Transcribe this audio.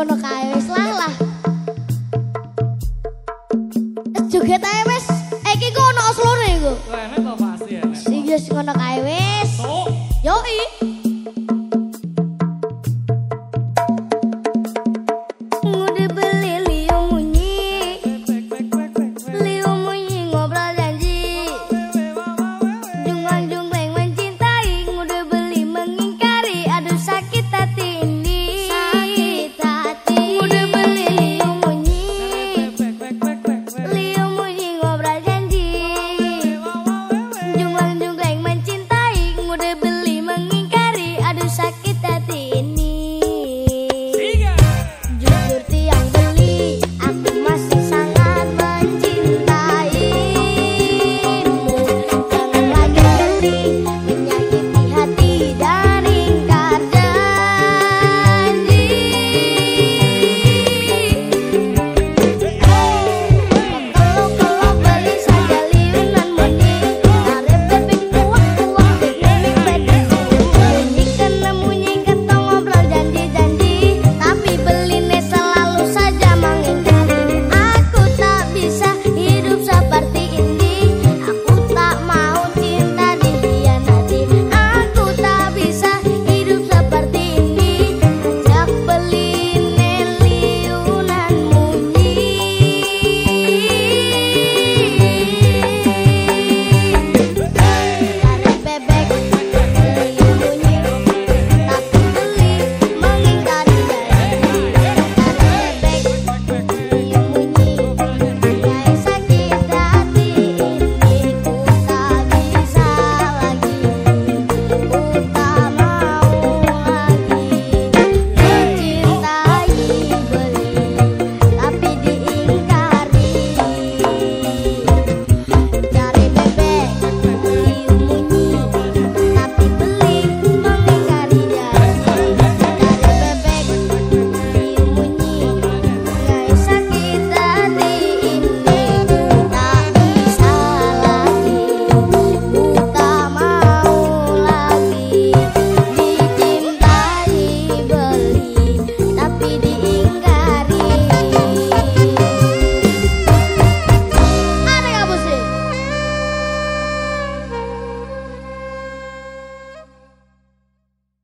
心変え